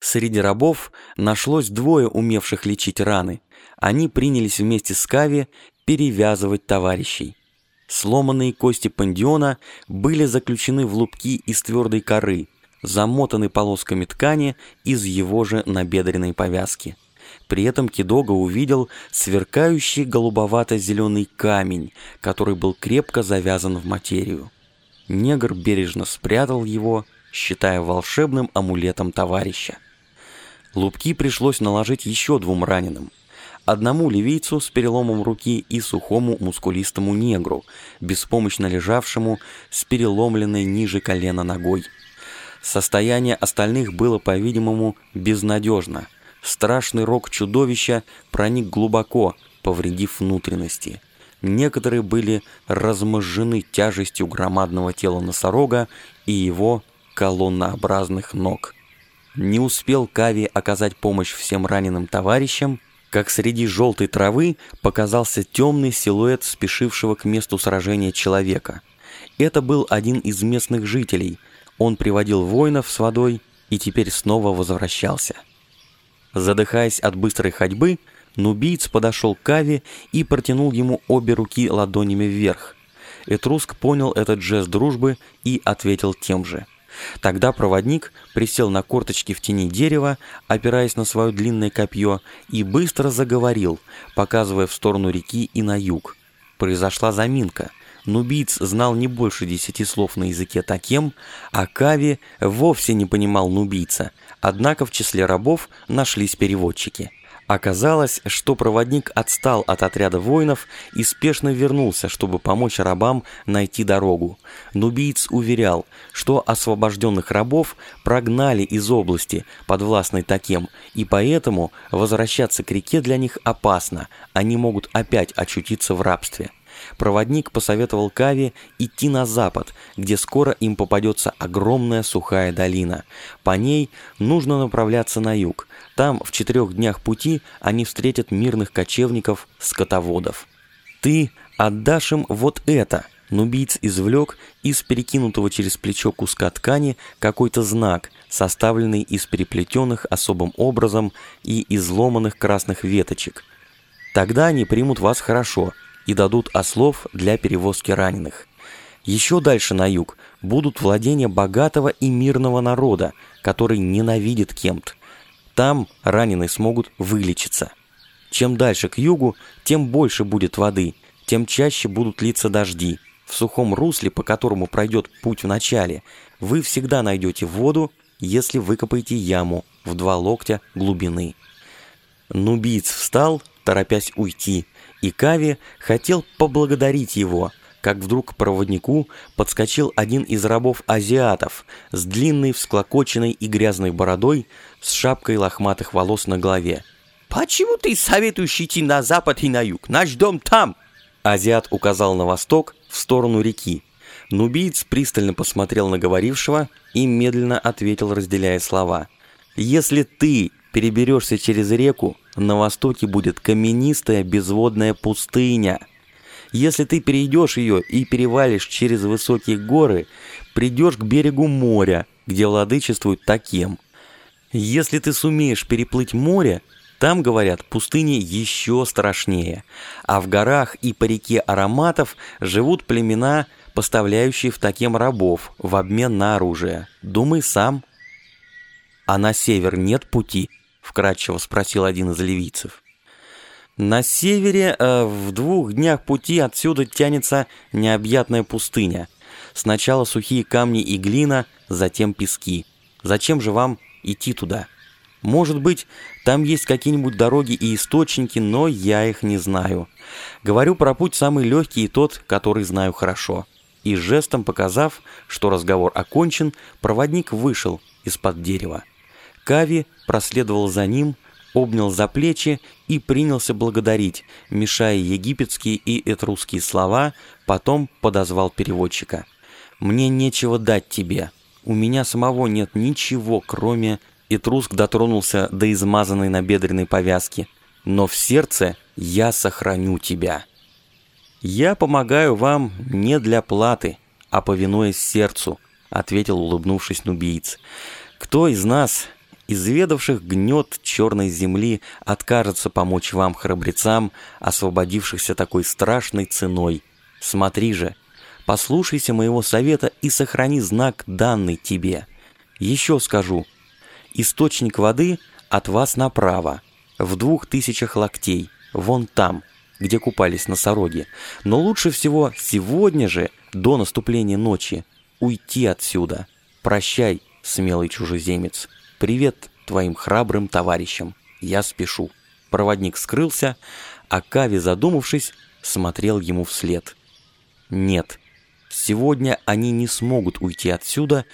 Среди рабов нашлось двое умевших лечить раны. Они принялись вместе с Кави перевязывать товарищей. Сломанные кости пандиона были заключены в лупки из твердой коры, замотаны полосками ткани из его же набедренной повязки. При этом Кидога увидел сверкающий голубовато-зеленый камень, который был крепко завязан в материю. Негр бережно спрятал его, считая волшебным амулетом товарища. Лупки пришлось наложить еще двум раненым. Одному ливийцу с переломом руки и сухому мускулистому негру, беспомощно лежавшему с переломленной ниже колена ногой. Состояние остальных было, по-видимому, безнадежно. Страшный рог чудовища проник глубоко, повредив внутренности. Некоторые были разможжены тяжестью громадного тела носорога и его колоннообразных ног. Не успел Кави оказать помощь всем раненым товарищам, как среди желтой травы показался темный силуэт спешившего к месту сражения человека. Это был один из местных жителей. Он приводил воинов с водой и теперь снова возвращался. Задыхаясь от быстрой ходьбы, нубиец подошел к Каве и протянул ему обе руки ладонями вверх. Этруск понял этот жест дружбы и ответил тем же – Тогда проводник присел на корточки в тени дерева, опираясь на свое длинное копье, и быстро заговорил, показывая в сторону реки и на юг. Произошла заминка. Нубиец знал не больше десяти слов на языке такем, а Кави вовсе не понимал нубийца, однако в числе рабов нашлись переводчики – Оказалось, что проводник отстал от отряда воинов и спешно вернулся, чтобы помочь рабам найти дорогу. Нубиец уверял, что освобожденных рабов прогнали из области, подвластной Такем, и поэтому возвращаться к реке для них опасно, они могут опять очутиться в рабстве. Проводник посоветовал Каве идти на запад, где скоро им попадется огромная сухая долина. По ней нужно направляться на юг. Там, в четырех днях пути, они встретят мирных кочевников, скотоводов. «Ты отдашь им вот это!» Нубийц извлек из перекинутого через плечо куска ткани какой-то знак, составленный из переплетенных особым образом и изломанных красных веточек. Тогда они примут вас хорошо и дадут ослов для перевозки раненых. Еще дальше на юг будут владения богатого и мирного народа, который ненавидит Кемт. Там раненые смогут вылечиться. Чем дальше к югу, тем больше будет воды, тем чаще будут литься дожди. В сухом русле, по которому пройдет путь в начале, вы всегда найдете воду, если выкопаете яму в два локтя глубины. Нубиец встал, торопясь уйти, и Кави хотел поблагодарить его, как вдруг к проводнику подскочил один из рабов-азиатов с длинной, всклокоченной и грязной бородой, с шапкой лохматых волос на голове. «Почему ты советуешь идти на запад и на юг? Наш дом там!» Азиат указал на восток, в сторону реки. Нубиец пристально посмотрел на говорившего и медленно ответил, разделяя слова. «Если ты переберешься через реку, на востоке будет каменистая безводная пустыня. Если ты перейдешь ее и перевалишь через высокие горы, придешь к берегу моря, где владычествует Такем. Если ты сумеешь переплыть море, там, говорят, пустыни еще страшнее, а в горах и по реке ароматов живут племена, поставляющие в Такем рабов в обмен на оружие. Думай сам. А на север нет пути, вкратчиво спросил один из ливийцев. На севере, э, в двух днях пути отсюда тянется необъятная пустыня. Сначала сухие камни и глина, затем пески. Зачем же вам идти туда? Может быть, там есть какие-нибудь дороги и источники, но я их не знаю. Говорю про путь самый легкий и тот, который знаю хорошо. И жестом показав, что разговор окончен, проводник вышел из-под дерева. Кави проследовал за ним, обнял за плечи и принялся благодарить, мешая египетские и этрусские слова, потом подозвал переводчика. «Мне нечего дать тебе. У меня самого нет ничего, кроме...» Этруск дотронулся до измазанной набедренной повязки. «Но в сердце я сохраню тебя». «Я помогаю вам не для платы, а повинуясь сердцу», — ответил, улыбнувшись нубиец. «Кто из нас изведавших гнет черной земли, откажется помочь вам, храбрецам, освободившихся такой страшной ценой. Смотри же, послушайся моего совета и сохрани знак, данный тебе. Еще скажу, источник воды от вас направо, в двух тысячах локтей, вон там, где купались носороги. Но лучше всего сегодня же, до наступления ночи, уйти отсюда. Прощай, смелый чужеземец. Привет твоим храбрым товарищам. Я спешу. Проводник скрылся, а Кави, задумавшись, смотрел ему вслед. Нет, сегодня они не смогут уйти отсюда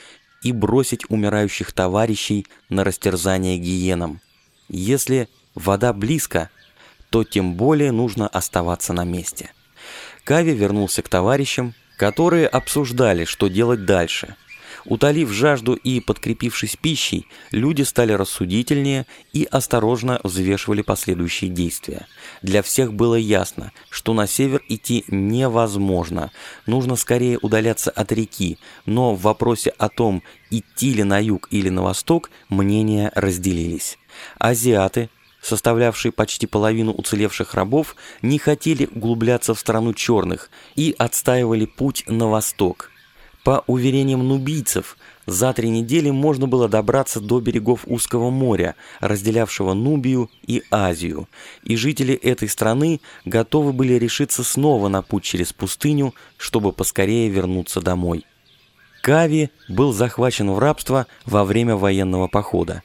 и бросить умирающих товарищей на растерзание гиенам. Если вода близко, то тем более нужно оставаться на месте. Кави вернулся к товарищам, которые обсуждали, что делать дальше. Утолив жажду и подкрепившись пищей, люди стали рассудительнее и осторожно взвешивали последующие действия. Для всех было ясно, что на север идти невозможно, нужно скорее удаляться от реки, но в вопросе о том, идти ли на юг или на восток, мнения разделились. Азиаты, составлявшие почти половину уцелевших рабов, не хотели углубляться в страну черных и отстаивали путь на восток. По уверениям нубийцев, за три недели можно было добраться до берегов узкого моря, разделявшего Нубию и Азию, и жители этой страны готовы были решиться снова на путь через пустыню, чтобы поскорее вернуться домой. Кави был захвачен в рабство во время военного похода.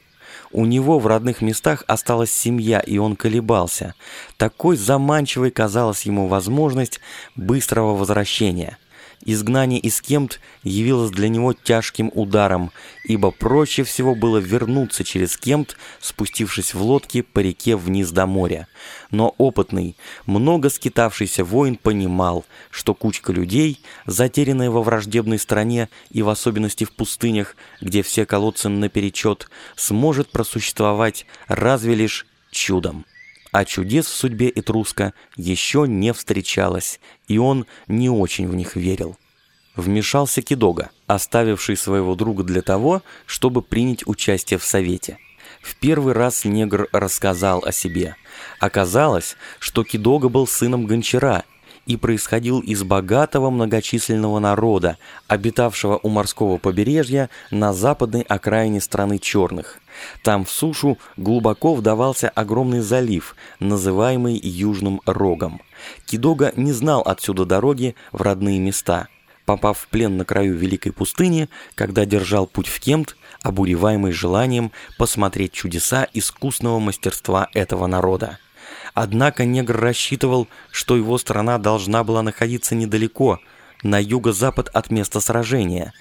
У него в родных местах осталась семья, и он колебался. Такой заманчивой казалась ему возможность быстрого возвращения. Изгнание из Кемт явилось для него тяжким ударом, ибо проще всего было вернуться через Кемт, спустившись в лодке по реке вниз до моря. Но опытный, много скитавшийся воин понимал, что кучка людей, затерянная во враждебной стране и в особенности в пустынях, где все колодцы наперечет, сможет просуществовать разве лишь чудом. А чудес в судьбе Этруска еще не встречалось, и он не очень в них верил. Вмешался Кидога, оставивший своего друга для того, чтобы принять участие в совете. В первый раз негр рассказал о себе. Оказалось, что Кидога был сыном гончара и происходил из богатого многочисленного народа, обитавшего у морского побережья на западной окраине страны черных. Там в сушу глубоко вдавался огромный залив, называемый Южным Рогом. Кидога не знал отсюда дороги в родные места. Попав в плен на краю Великой пустыни, когда держал путь в Кемт, обуреваемый желанием посмотреть чудеса искусного мастерства этого народа. Однако негр рассчитывал, что его страна должна была находиться недалеко, на юго-запад от места сражения.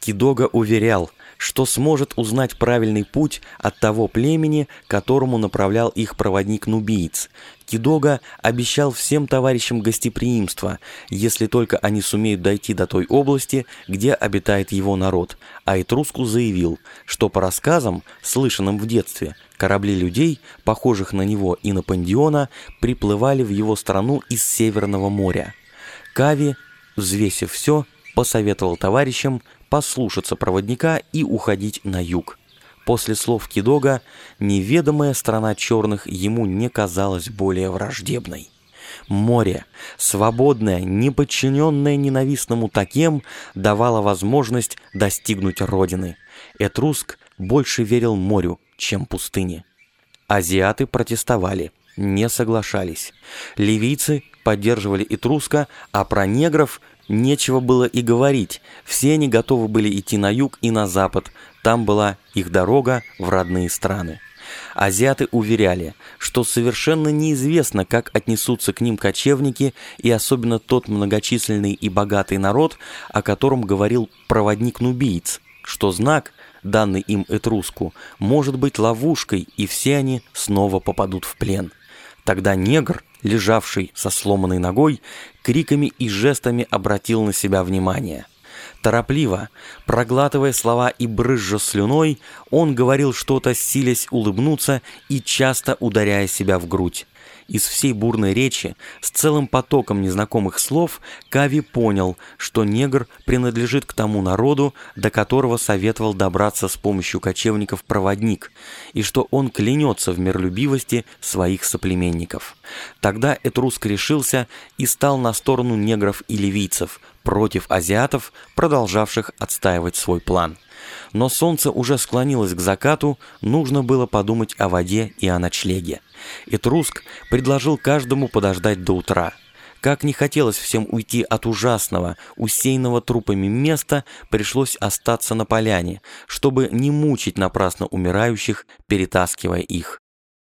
Кидога уверял, что сможет узнать правильный путь от того племени, которому направлял их проводник-нубиец. Кидога обещал всем товарищам гостеприимство, если только они сумеют дойти до той области, где обитает его народ, а Этруску заявил, что по рассказам, слышанным в детстве, корабли людей, похожих на него и на Пандиона, приплывали в его страну из Северного моря. Кави, взвесив все, посоветовал товарищам послушаться проводника и уходить на юг. После слов Кидога неведомая страна черных ему не казалась более враждебной. Море, свободное, не подчиненное ненавистному таким, давало возможность достигнуть родины. Этруск больше верил морю, чем пустыне. Азиаты протестовали, не соглашались. Ливийцы поддерживали Этруска, а про негров Нечего было и говорить, все они готовы были идти на юг и на запад, там была их дорога в родные страны. Азиаты уверяли, что совершенно неизвестно, как отнесутся к ним кочевники и особенно тот многочисленный и богатый народ, о котором говорил проводник-нубиец, что знак, данный им Этруску, может быть ловушкой, и все они снова попадут в плен. Тогда негр, лежавший со сломанной ногой, криками и жестами обратил на себя внимание. Торопливо, проглатывая слова и брызжа слюной, он говорил что-то, силясь улыбнуться и часто ударяя себя в грудь. Из всей бурной речи, с целым потоком незнакомых слов, Кави понял, что негр принадлежит к тому народу, до которого советовал добраться с помощью кочевников проводник, и что он клянется в миролюбивости своих соплеменников. Тогда Этруск решился и стал на сторону негров и ливийцев, против азиатов, продолжавших отстаивать свой план. Но солнце уже склонилось к закату, нужно было подумать о воде и о ночлеге. Этруск предложил каждому подождать до утра. Как не хотелось всем уйти от ужасного, усеянного трупами места, пришлось остаться на поляне, чтобы не мучить напрасно умирающих, перетаскивая их.